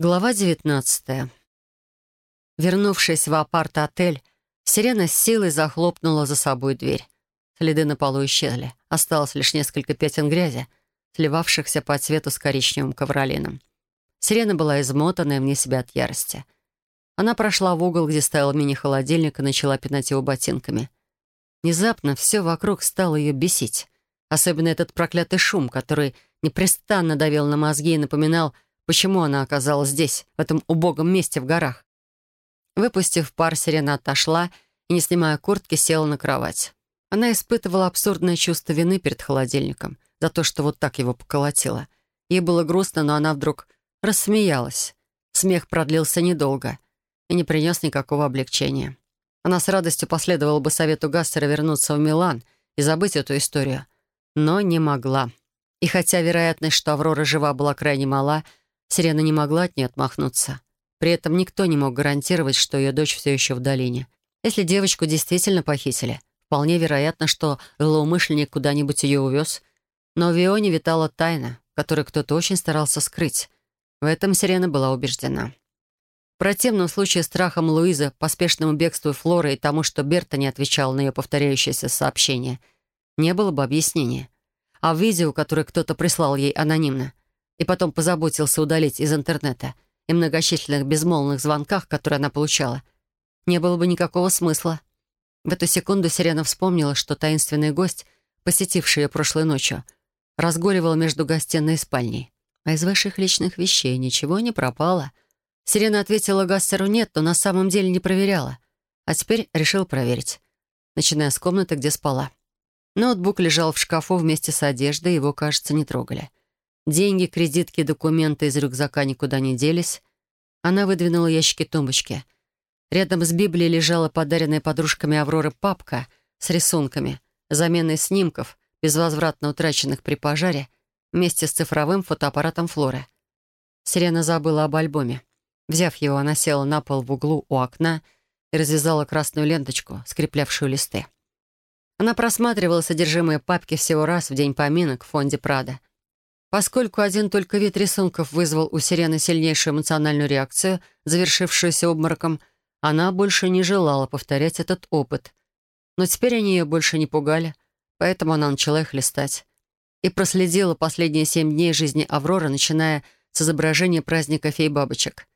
Глава 19 Вернувшись в апарт-отель, сирена с силой захлопнула за собой дверь. Следы на полу исчезли. Осталось лишь несколько пятен грязи, сливавшихся по цвету с коричневым ковролином. Сирена была измотана и вне себя от ярости. Она прошла в угол, где стоял мини-холодильник, и начала пинать его ботинками. Внезапно все вокруг стало ее бесить. Особенно этот проклятый шум, который непрестанно давил на мозги и напоминал, почему она оказалась здесь, в этом убогом месте в горах. Выпустив пар, сирена отошла и, не снимая куртки, села на кровать. Она испытывала абсурдное чувство вины перед холодильником за то, что вот так его поколотила. Ей было грустно, но она вдруг рассмеялась. Смех продлился недолго и не принес никакого облегчения. Она с радостью последовала бы совету Гассера вернуться в Милан и забыть эту историю, но не могла. И хотя вероятность, что Аврора жива, была крайне мала, Сирена не могла от нее отмахнуться. При этом никто не мог гарантировать, что ее дочь все еще в долине. Если девочку действительно похитили, вполне вероятно, что злоумышленник куда-нибудь ее увез. Но в Вионе витала тайна, которую кто-то очень старался скрыть. В этом Сирена была убеждена. В противном случае страхом Луизы, поспешному бегству Флоры и тому, что Берта не отвечал на ее повторяющееся сообщение, не было бы объяснения. А видео, которое кто-то прислал ей анонимно, и потом позаботился удалить из интернета и многочисленных безмолвных звонках, которые она получала, не было бы никакого смысла. В эту секунду Сирена вспомнила, что таинственный гость, посетивший ее прошлой ночью, разгуливал между гостиной и спальней. А из ваших личных вещей ничего не пропало. Сирена ответила Гассеру «нет», но на самом деле не проверяла. А теперь решил проверить, начиная с комнаты, где спала. Ноутбук лежал в шкафу вместе с одеждой, его, кажется, не трогали. Деньги, кредитки, документы из рюкзака никуда не делись. Она выдвинула ящики тумбочки. Рядом с Библией лежала подаренная подружками Авроры папка с рисунками, заменой снимков, безвозвратно утраченных при пожаре, вместе с цифровым фотоаппаратом Флоры. Сирена забыла об альбоме. Взяв его, она села на пол в углу у окна и развязала красную ленточку, скреплявшую листы. Она просматривала содержимое папки всего раз в день поминок в фонде Прада — Поскольку один только вид рисунков вызвал у Сирены сильнейшую эмоциональную реакцию, завершившуюся обмороком, она больше не желала повторять этот опыт. Но теперь они ее больше не пугали, поэтому она начала их листать. И проследила последние семь дней жизни Авроры, начиная с изображения праздника фей-бабочек.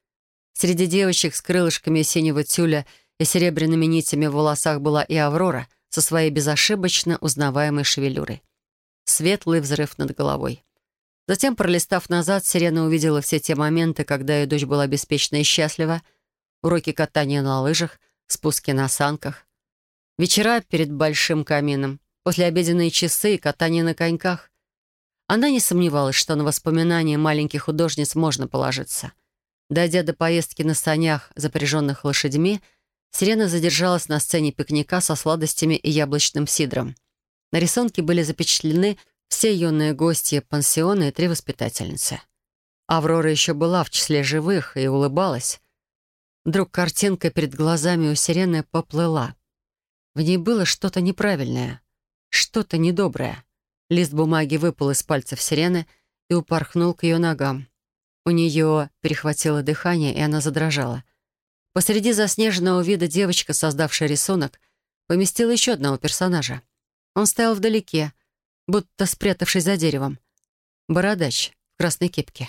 Среди девочек с крылышками синего тюля и серебряными нитями в волосах была и Аврора со своей безошибочно узнаваемой шевелюрой. Светлый взрыв над головой. Затем, пролистав назад, Сирена увидела все те моменты, когда ее дочь была беспечна и счастлива, уроки катания на лыжах, спуски на санках, вечера перед большим камином, послеобеденные часы и катание на коньках. Она не сомневалась, что на воспоминания маленьких художниц можно положиться. Дойдя до поездки на санях, запряженных лошадьми, Сирена задержалась на сцене пикника со сладостями и яблочным сидром. На рисунке были запечатлены все юные гости пансиона и три воспитательницы. Аврора еще была в числе живых и улыбалась. Вдруг картинка перед глазами у сирены поплыла. В ней было что-то неправильное, что-то недоброе. Лист бумаги выпал из пальцев сирены и упорхнул к ее ногам. У нее перехватило дыхание, и она задрожала. Посреди заснеженного вида девочка, создавшая рисунок, поместила еще одного персонажа. Он стоял вдалеке, будто спрятавшись за деревом. Бородач в красной кепке.